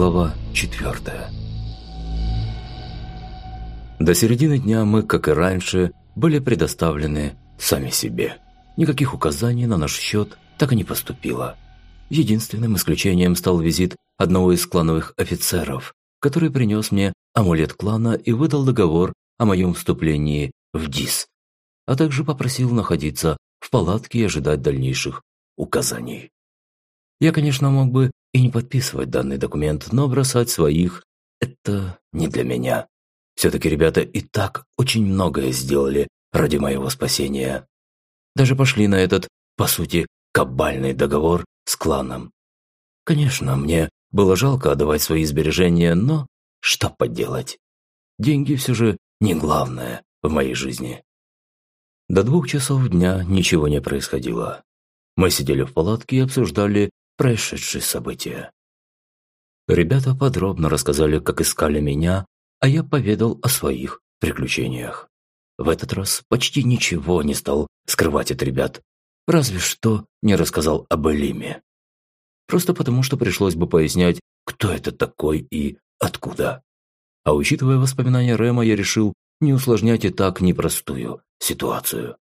Глава 4 До середины дня мы, как и раньше, были предоставлены сами себе. Никаких указаний на наш счет так и не поступило. Единственным исключением стал визит одного из клановых офицеров, который принес мне амулет клана и выдал договор о моем вступлении в ДИС, а также попросил находиться в палатке и ожидать дальнейших указаний. Я, конечно, мог бы и не подписывать данный документ, но бросать своих – это не для меня. Все-таки ребята и так очень многое сделали ради моего спасения. Даже пошли на этот, по сути, кабальный договор с кланом. Конечно, мне было жалко отдавать свои сбережения, но что поделать? Деньги все же не главное в моей жизни. До двух часов дня ничего не происходило. Мы сидели в палатке и обсуждали происшедшие события. Ребята подробно рассказали, как искали меня, а я поведал о своих приключениях. В этот раз почти ничего не стал скрывать от ребят, разве что не рассказал об Элиме. Просто потому, что пришлось бы пояснять, кто это такой и откуда. А учитывая воспоминания Рема, я решил не усложнять и так непростую ситуацию.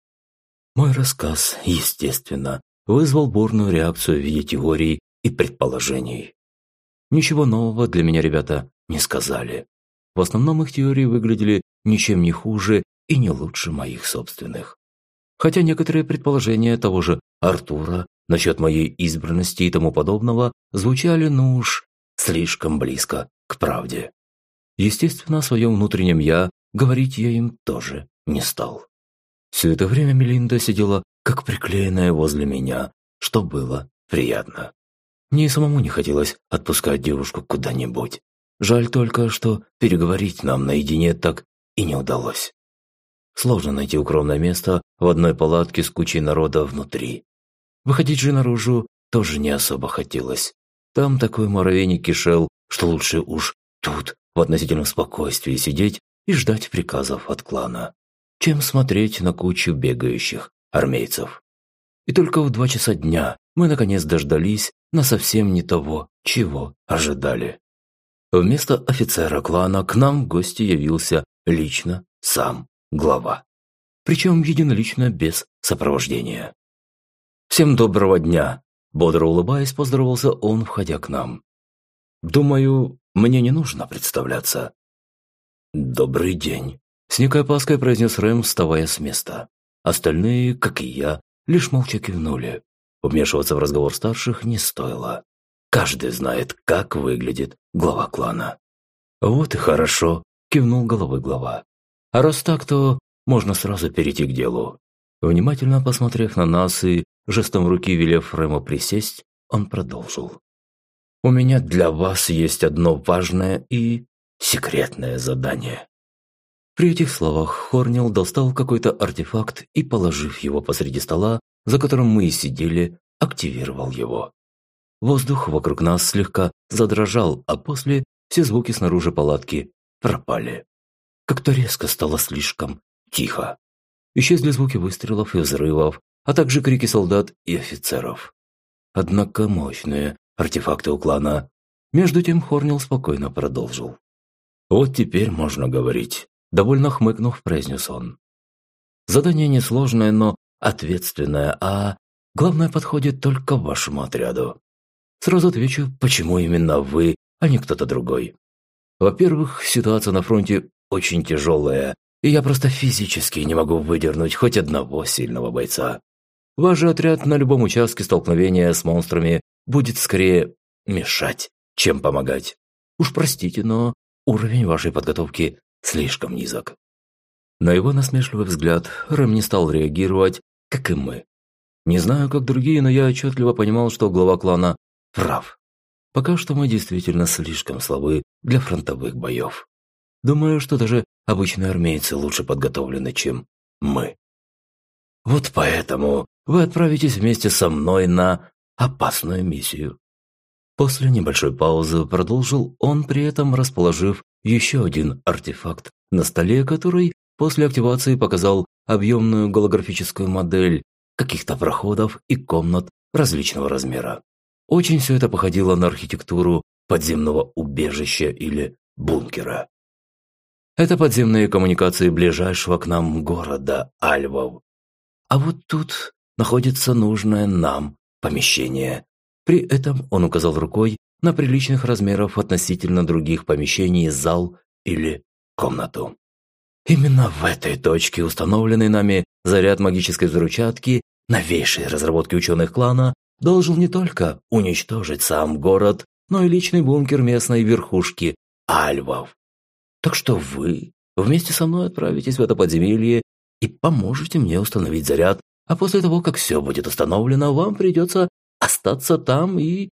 Мой рассказ, естественно, вызвал бурную реакцию в виде теорий и предположений. Ничего нового для меня ребята не сказали. В основном их теории выглядели ничем не хуже и не лучше моих собственных. Хотя некоторые предположения того же Артура насчет моей избранности и тому подобного звучали, ну уж, слишком близко к правде. Естественно, о своем внутреннем «я» говорить я им тоже не стал. Все это время Мелинда сидела как приклеенная возле меня, что было приятно. Мне и самому не хотелось отпускать девушку куда-нибудь. Жаль только, что переговорить нам наедине так и не удалось. Сложно найти укромное место в одной палатке с кучей народа внутри. Выходить же наружу тоже не особо хотелось. Там такой муравейник кишел, что лучше уж тут, в относительном спокойствии, сидеть и ждать приказов от клана, чем смотреть на кучу бегающих армейцев. И только в два часа дня мы наконец дождались на совсем не того, чего ожидали. Вместо офицера клана к нам в гости явился лично сам глава. Причем единолично без сопровождения. «Всем доброго дня!» – бодро улыбаясь, поздоровался он, входя к нам. «Думаю, мне не нужно представляться». «Добрый день», – с некой опаской произнес Рэм, вставая с места. Остальные, как и я, лишь молча кивнули. Вмешиваться в разговор старших не стоило. Каждый знает, как выглядит глава клана. «Вот и хорошо», – кивнул головой глава. «А раз так, то можно сразу перейти к делу». Внимательно посмотрев на нас и жестом руки велев Рэму присесть, он продолжил. «У меня для вас есть одно важное и секретное задание. При этих словах Хорнил достал какой-то артефакт и, положив его посреди стола, за которым мы и сидели, активировал его. Воздух вокруг нас слегка задрожал, а после все звуки снаружи палатки пропали. Как-то резко стало слишком тихо. Исчезли звуки выстрелов и взрывов, а также крики солдат и офицеров. Однако мощные артефакты у клана. Между тем Хорнил спокойно продолжил. «Вот теперь можно говорить. Довольно хмыкнув, произнес он. Задание несложное, но ответственное, а главное подходит только вашему отряду. Сразу отвечу, почему именно вы, а не кто-то другой. Во-первых, ситуация на фронте очень тяжелая, и я просто физически не могу выдернуть хоть одного сильного бойца. Ваш же отряд на любом участке столкновения с монстрами будет скорее мешать, чем помогать. Уж простите, но уровень вашей подготовки слишком низок. На его насмешливый взгляд Рэм не стал реагировать, как и мы. Не знаю, как другие, но я отчетливо понимал, что глава клана прав. Пока что мы действительно слишком слабы для фронтовых боев. Думаю, что даже обычные армейцы лучше подготовлены, чем мы. Вот поэтому вы отправитесь вместе со мной на опасную миссию. После небольшой паузы продолжил он, при этом расположив еще один артефакт на столе, который после активации показал объемную голографическую модель каких-то проходов и комнат различного размера. Очень все это походило на архитектуру подземного убежища или бункера. Это подземные коммуникации ближайшего к нам города Альвов. А вот тут находится нужное нам помещение. При этом он указал рукой на приличных размеров относительно других помещений зал или комнату. Именно в этой точке установленный нами заряд магической взрывчатки, новейшей разработки ученых клана, должен не только уничтожить сам город, но и личный бункер местной верхушки Альвов. Так что вы вместе со мной отправитесь в это подземелье и поможете мне установить заряд, а после того, как все будет установлено, вам придется остаться там и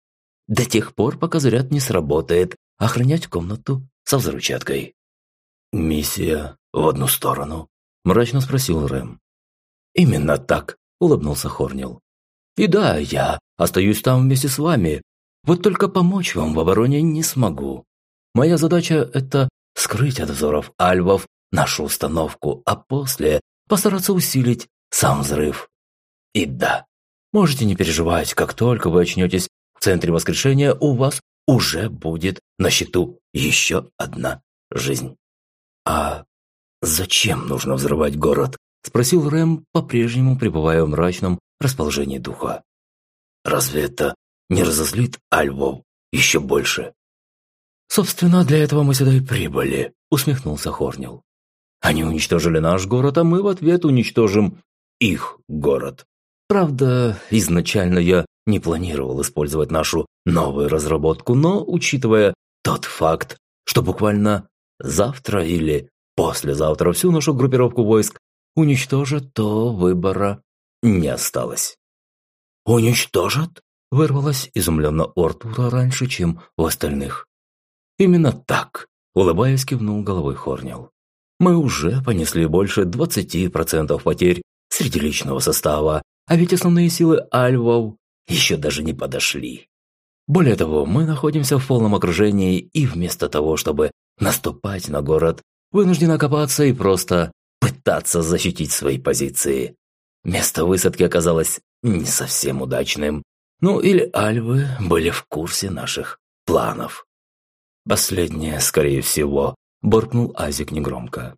до тех пор, пока заряд не сработает, охранять комнату со взрывчаткой. «Миссия в одну сторону?» – мрачно спросил Рэм. «Именно так», – улыбнулся Хорнил. «И да, я остаюсь там вместе с вами, вот только помочь вам в обороне не смогу. Моя задача – это скрыть от взоров альвов нашу установку, а после постараться усилить сам взрыв. И да, можете не переживать, как только вы очнетесь центре воскрешения, у вас уже будет на счету еще одна жизнь. А зачем нужно взрывать город? Спросил Рэм, по-прежнему пребывая в мрачном расположении духа. Разве это не разозлит Альвов еще больше? «Собственно, для этого мы сюда и прибыли», – усмехнулся Хорнил. «Они уничтожили наш город, а мы в ответ уничтожим их город. Правда, изначально я не планировал использовать нашу новую разработку, но, учитывая тот факт, что буквально завтра или послезавтра всю нашу группировку войск уничтожат, то выбора не осталось. «Уничтожат?» – вырвалось изумленно у Артура раньше, чем у остальных. «Именно так», – улыбаясь, кивнул головой Хорнил. «Мы уже понесли больше 20% потерь среди личного состава, а ведь основные силы альвов еще даже не подошли. Более того, мы находимся в полном окружении и вместо того, чтобы наступать на город, вынуждены копаться и просто пытаться защитить свои позиции. Место высадки оказалось не совсем удачным. Ну или альвы были в курсе наших планов. Последнее, скорее всего, буркнул Азик негромко.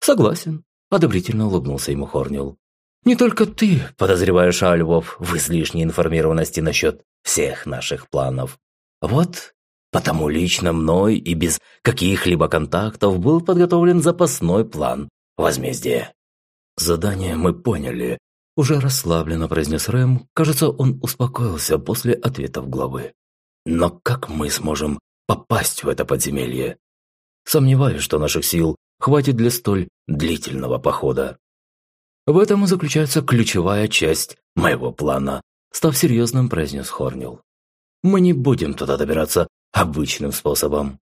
Согласен, одобрительно улыбнулся ему Хорнил. Не только ты подозреваешь Альвов в излишней информированности насчет всех наших планов. Вот потому лично мной и без каких-либо контактов был подготовлен запасной план возмездия. Задание мы поняли, уже расслабленно произнес Рэм. Кажется, он успокоился после ответов главы. Но как мы сможем попасть в это подземелье? Сомневаюсь, что наших сил хватит для столь длительного похода. В этом и заключается ключевая часть моего плана, став серьезным, произнес Хорнил. Мы не будем туда добираться обычным способом.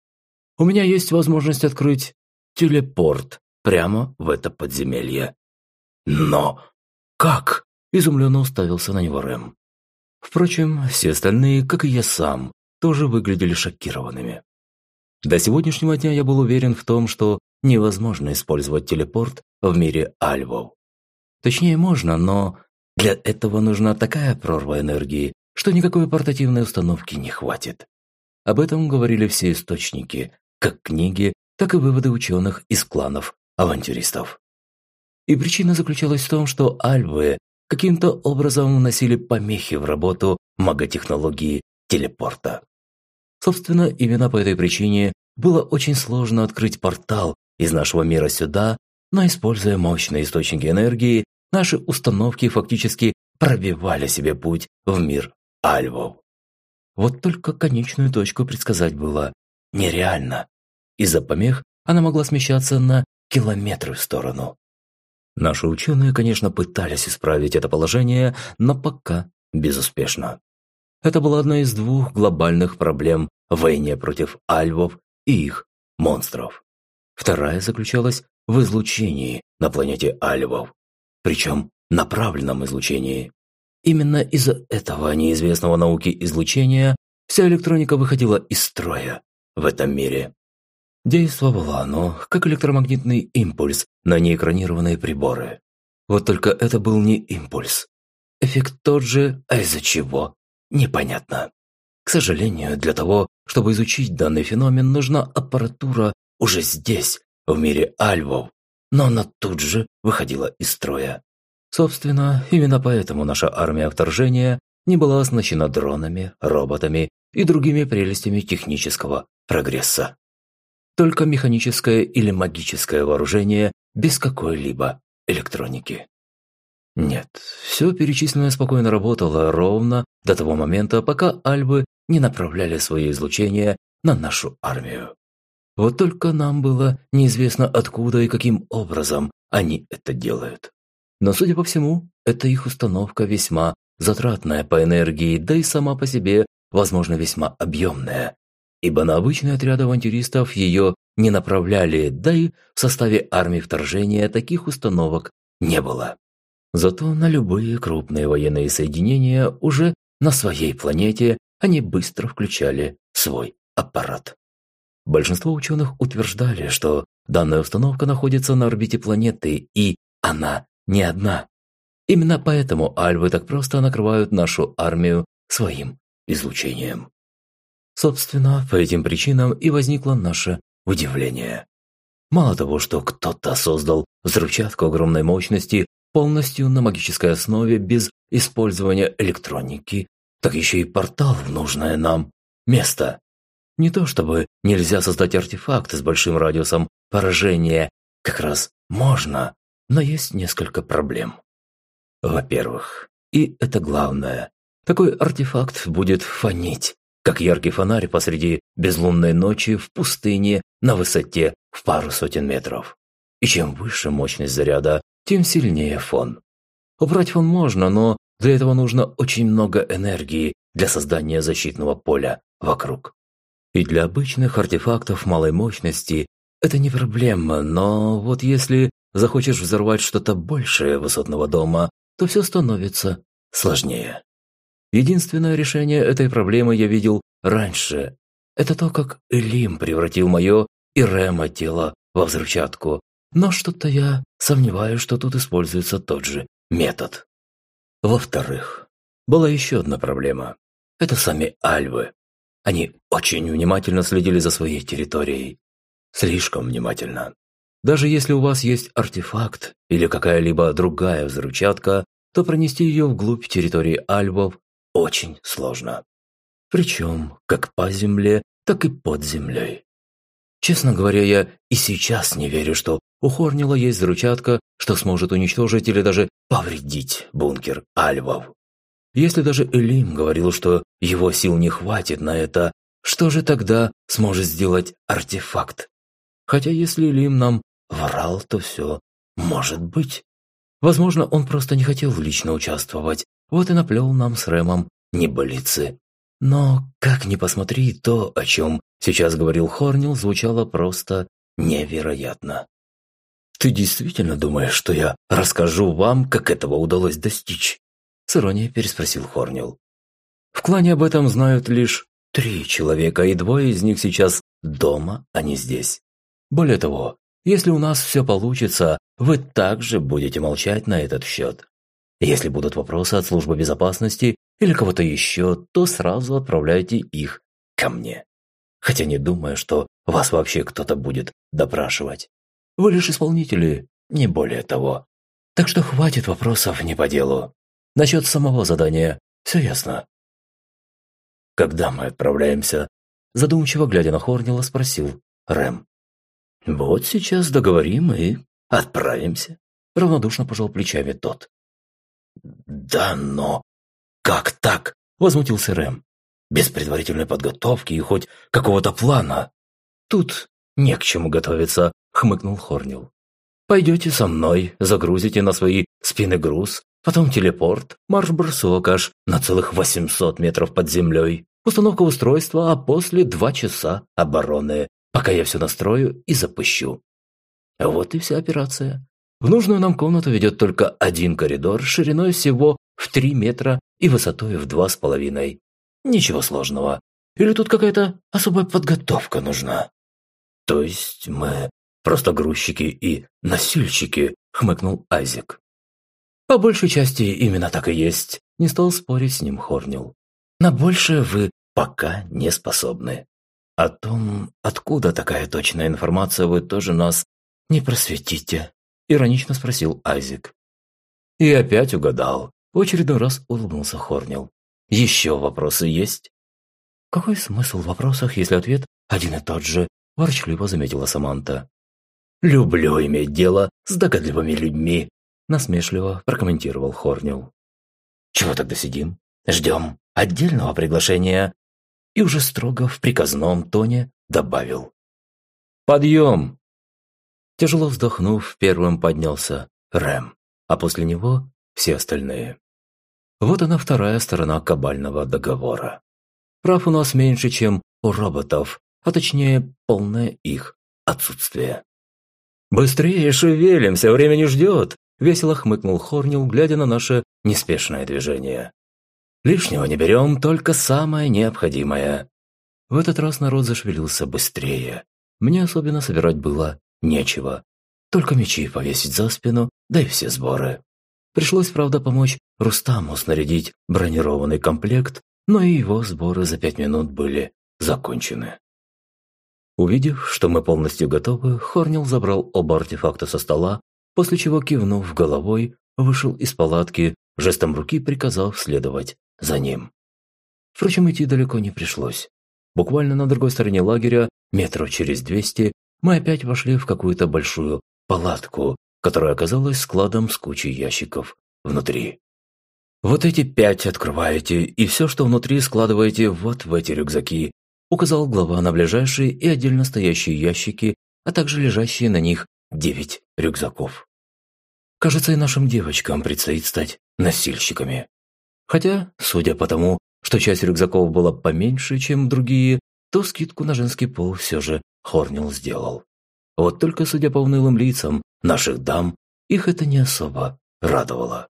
У меня есть возможность открыть телепорт прямо в это подземелье. Но как? Изумленно уставился на него Рэм. Впрочем, все остальные, как и я сам, тоже выглядели шокированными. До сегодняшнего дня я был уверен в том, что невозможно использовать телепорт в мире альвов. Точнее, можно, но для этого нужна такая прорва энергии, что никакой портативной установки не хватит. Об этом говорили все источники, как книги, так и выводы ученых из кланов авантюристов. И причина заключалась в том, что альвы каким-то образом вносили помехи в работу маготехнологии телепорта. Собственно, именно по этой причине было очень сложно открыть портал из нашего мира сюда, но используя мощные источники энергии, наши установки фактически пробивали себе путь в мир альвов. Вот только конечную точку предсказать было нереально. Из-за помех она могла смещаться на километры в сторону. Наши ученые, конечно, пытались исправить это положение, но пока безуспешно. Это была одна из двух глобальных проблем в войне против альвов и их монстров. Вторая заключалась в излучении на планете альвов причем направленном излучении. Именно из-за этого неизвестного науки излучения вся электроника выходила из строя в этом мире. Действовало оно как электромагнитный импульс на неэкранированные приборы. Вот только это был не импульс. Эффект тот же, а из-за чего – непонятно. К сожалению, для того, чтобы изучить данный феномен, нужна аппаратура уже здесь, в мире альвов, но она тут же выходила из строя. Собственно, именно поэтому наша армия вторжения не была оснащена дронами, роботами и другими прелестями технического прогресса. Только механическое или магическое вооружение без какой-либо электроники. Нет, все перечисленное спокойно работало ровно до того момента, пока альбы не направляли свои излучения на нашу армию. Вот только нам было неизвестно откуда и каким образом они это делают. Но, судя по всему, эта их установка весьма затратная по энергии, да и сама по себе, возможно, весьма объемная, ибо на обычные отряды авантюристов ее не направляли, да и в составе армии вторжения таких установок не было. Зато на любые крупные военные соединения уже на своей планете они быстро включали свой аппарат. Большинство ученых утверждали, что данная установка находится на орбите планеты, и она не одна. Именно поэтому альвы так просто накрывают нашу армию своим излучением. Собственно, по этим причинам и возникло наше удивление. Мало того, что кто-то создал взрывчатку огромной мощности полностью на магической основе без использования электроники, так еще и портал в нужное нам место. Не то чтобы нельзя создать артефакт с большим радиусом поражения, как раз можно, но есть несколько проблем. Во-первых, и это главное, такой артефакт будет фонить, как яркий фонарь посреди безлунной ночи в пустыне на высоте в пару сотен метров. И чем выше мощность заряда, тем сильнее фон. Убрать фон можно, но для этого нужно очень много энергии для создания защитного поля вокруг. И для обычных артефактов малой мощности это не проблема, но вот если захочешь взорвать что-то большее высотного дома, то все становится сложнее. Единственное решение этой проблемы я видел раньше. Это то, как Элим превратил мое и Рема тело во взрывчатку. Но что-то я сомневаюсь, что тут используется тот же метод. Во-вторых, была еще одна проблема. Это сами альвы. Они очень внимательно следили за своей территорией. Слишком внимательно. Даже если у вас есть артефакт или какая-либо другая взрывчатка, то пронести ее вглубь территории альвов очень сложно. Причем как по земле, так и под землей. Честно говоря, я и сейчас не верю, что у Хорнила есть взрывчатка, что сможет уничтожить или даже повредить бункер Альвов. Если даже Элим говорил, что его сил не хватит на это, что же тогда сможет сделать артефакт? Хотя если Элим нам врал, то все может быть. Возможно, он просто не хотел лично участвовать, вот и наплел нам с Рэмом небылицы. Но, как ни посмотри, то, о чем сейчас говорил Хорнил, звучало просто невероятно. «Ты действительно думаешь, что я расскажу вам, как этого удалось достичь?» С иронией переспросил Хорнил. «В клане об этом знают лишь три человека, и двое из них сейчас дома, а не здесь. Более того, если у нас все получится, вы также будете молчать на этот счет. Если будут вопросы от службы безопасности или кого-то еще, то сразу отправляйте их ко мне. Хотя не думаю, что вас вообще кто-то будет допрашивать. Вы лишь исполнители, не более того. Так что хватит вопросов не по делу. Насчет самого задания все ясно. Когда мы отправляемся? Задумчиво глядя на Хорнила, спросил Рэм. Вот сейчас договорим и отправимся. Равнодушно пожал плечами тот. Да, но как так? Возмутился Рэм. Без предварительной подготовки и хоть какого-то плана. Тут не к чему готовиться, хмыкнул Хорнил. Пойдете со мной, загрузите на свои спины груз, потом телепорт, марш-бросок аж на целых 800 метров под землей, установка устройства, а после два часа обороны, пока я все настрою и запущу. Вот и вся операция. В нужную нам комнату ведет только один коридор шириной всего в 3 метра и высотой в два с половиной. Ничего сложного. Или тут какая-то особая подготовка нужна? То есть мы Просто грузчики и носильщики», – хмыкнул Айзек. «По большей части именно так и есть», – не стал спорить с ним Хорнил. «На большее вы пока не способны. О том, откуда такая точная информация, вы тоже нас не просветите, иронично спросил Айзек. И опять угадал. В очередной раз улыбнулся Хорнил. Еще вопросы есть? Какой смысл в вопросах, если ответ один и тот же? Ворчливо заметила Саманта. «Люблю иметь дело с догадливыми людьми», насмешливо прокомментировал Хорнил. «Чего тогда сидим? Ждем отдельного приглашения?» И уже строго в приказном тоне добавил. «Подъем!» Тяжело вздохнув, первым поднялся Рэм, а после него все остальные. Вот она вторая сторона кабального договора. Прав у нас меньше, чем у роботов, а точнее полное их отсутствие. «Быстрее шевелимся, время не ждет!» – весело хмыкнул Хорнил, глядя на наше неспешное движение. «Лишнего не берем, только самое необходимое». В этот раз народ зашевелился быстрее. Мне особенно собирать было нечего. Только мечи повесить за спину, да и все сборы. Пришлось, правда, помочь Рустаму снарядить бронированный комплект, но и его сборы за пять минут были закончены. Увидев, что мы полностью готовы, Хорнил забрал оба артефакта со стола, после чего, кивнув головой, вышел из палатки, жестом руки приказав следовать за ним. Впрочем, идти далеко не пришлось. Буквально на другой стороне лагеря, метров через двести, мы опять вошли в какую-то большую палатку, которая оказалась складом с кучей ящиков внутри. «Вот эти пять открываете, и все, что внутри, складываете вот в эти рюкзаки», указал глава на ближайшие и отдельно стоящие ящики, а также лежащие на них девять рюкзаков. Кажется, и нашим девочкам предстоит стать носильщиками. Хотя, судя по тому, что часть рюкзаков была поменьше, чем другие, то скидку на женский пол все же Хорнил сделал. Вот только, судя по унылым лицам наших дам, их это не особо радовало.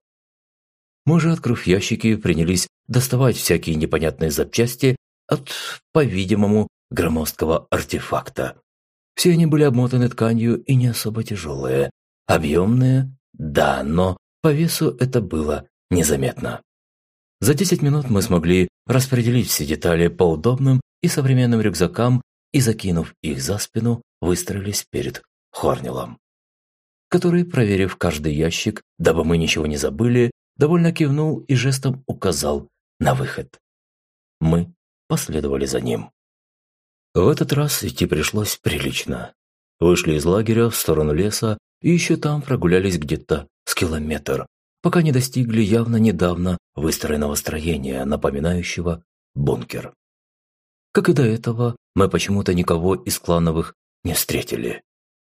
Мы же, открыв ящики, принялись доставать всякие непонятные запчасти от, по-видимому, громоздкого артефакта. Все они были обмотаны тканью и не особо тяжелые. Объемные, да, но по весу это было незаметно. За 10 минут мы смогли распределить все детали по удобным и современным рюкзакам и, закинув их за спину, выстроились перед Хорнилом. Который, проверив каждый ящик, дабы мы ничего не забыли, довольно кивнул и жестом указал на выход. Мы последовали за ним. В этот раз идти пришлось прилично. Вышли из лагеря в сторону леса и еще там прогулялись где-то с километр, пока не достигли явно недавно выстроенного строения, напоминающего бункер. Как и до этого, мы почему-то никого из клановых не встретили.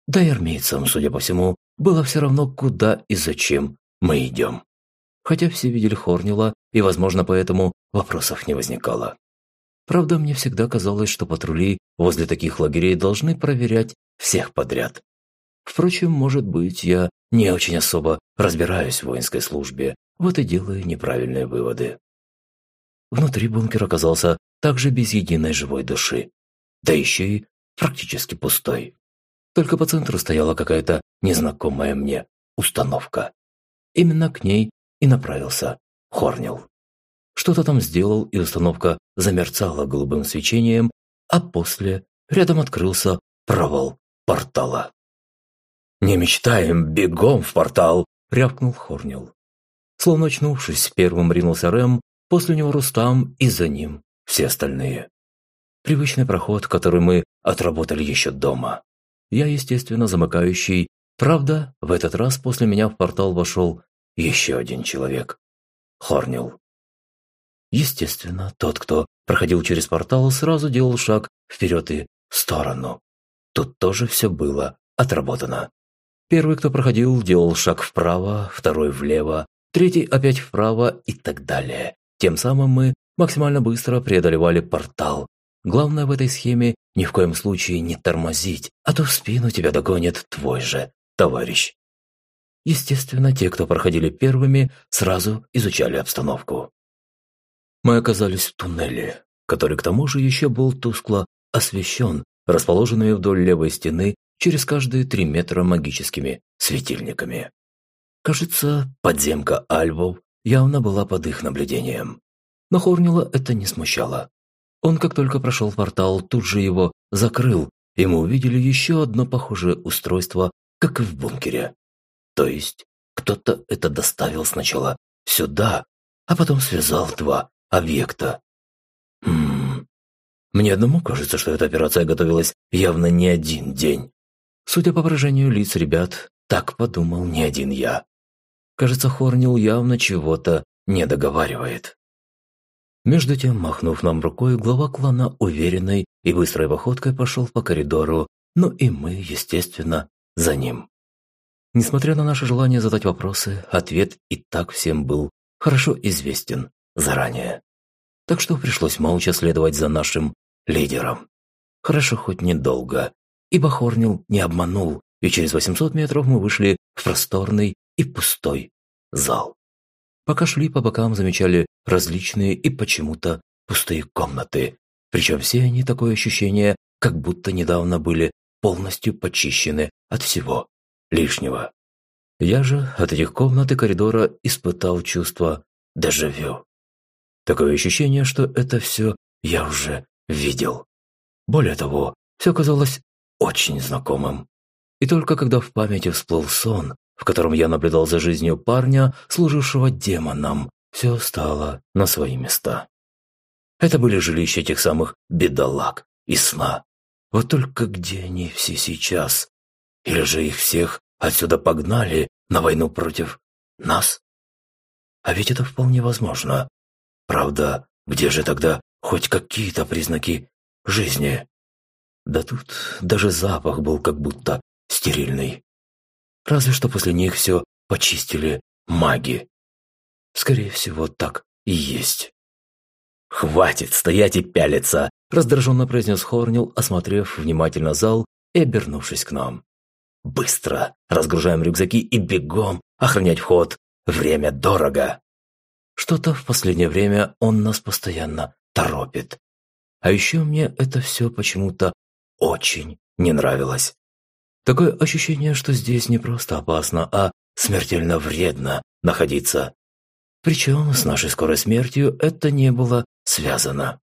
Да и армейцам, судя по всему, было все равно, куда и зачем мы идем хотя все видели Хорнила, и, возможно, поэтому вопросов не возникало. Правда, мне всегда казалось, что патрули возле таких лагерей должны проверять всех подряд. Впрочем, может быть, я не очень особо разбираюсь в воинской службе, вот и делаю неправильные выводы. Внутри бункер оказался также без единой живой души, да еще и практически пустой. Только по центру стояла какая-то незнакомая мне установка. Именно к ней и направился Хорнил. Что-то там сделал, и установка замерцала голубым свечением, а после рядом открылся провал портала. «Не мечтаем, бегом в портал!» – рявкнул Хорнил. Словно очнувшись, первым ринулся Рэм, после него Рустам и за ним все остальные. Привычный проход, который мы отработали еще дома. Я, естественно, замыкающий. Правда, в этот раз после меня в портал вошел еще один человек. Хорнил. Естественно, тот, кто проходил через портал, сразу делал шаг вперед и в сторону. Тут тоже все было отработано. Первый, кто проходил, делал шаг вправо, второй влево, третий опять вправо и так далее. Тем самым мы максимально быстро преодолевали портал. Главное в этой схеме ни в коем случае не тормозить, а то в спину тебя догонит твой же товарищ. Естественно, те, кто проходили первыми, сразу изучали обстановку. Мы оказались в туннеле, который к тому же еще был тускло освещен, расположенными вдоль левой стены через каждые три метра магическими светильниками. Кажется, подземка альвов явно была под их наблюдением. Но Хорнила это не смущало. Он, как только прошел портал, тут же его закрыл, и мы увидели еще одно похожее устройство, как и в бункере. То есть кто-то это доставил сначала сюда, а потом связал два объекта. Хм. Мне одному кажется, что эта операция готовилась явно не один день. Судя по выражению лиц ребят, так подумал не один я. Кажется, Хорнил явно чего-то не договаривает. Между тем, махнув нам рукой, глава клана уверенной и быстрой походкой пошел по коридору, ну и мы, естественно, за ним. Несмотря на наше желание задать вопросы, ответ и так всем был хорошо известен заранее. Так что пришлось молча следовать за нашим лидером. Хорошо хоть недолго, ибо Хорнил не обманул, и через 800 метров мы вышли в просторный и пустой зал. Пока шли по бокам, замечали различные и почему-то пустые комнаты. Причем все они такое ощущение, как будто недавно были полностью почищены от всего лишнего. Я же от этих комнат и коридора испытал чувство дежавю. Такое ощущение, что это все я уже видел. Более того, все казалось очень знакомым. И только когда в памяти всплыл сон, в котором я наблюдал за жизнью парня, служившего демоном, все стало на свои места. Это были жилища тех самых бедолаг и сна. Вот только где они все сейчас? Или же их всех отсюда погнали на войну против нас? А ведь это вполне возможно. Правда, где же тогда хоть какие-то признаки жизни? Да тут даже запах был как будто стерильный. Разве что после них все почистили маги. Скорее всего, так и есть. «Хватит стоять и пялиться!» – раздраженно произнес Хорнил, осмотрев внимательно зал и обернувшись к нам. «Быстро! Разгружаем рюкзаки и бегом охранять вход! Время дорого!» Что-то в последнее время он нас постоянно торопит. А еще мне это все почему-то очень не нравилось. Такое ощущение, что здесь не просто опасно, а смертельно вредно находиться. Причем с нашей скорой смертью это не было связано.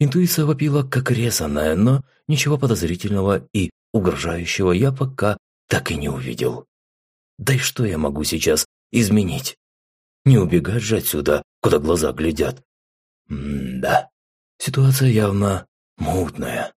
Интуиция вопила как резаная, но ничего подозрительного и угрожающего я пока так и не увидел. Да и что я могу сейчас изменить? Не убегать же отсюда, куда глаза глядят. М-да, ситуация явно мутная.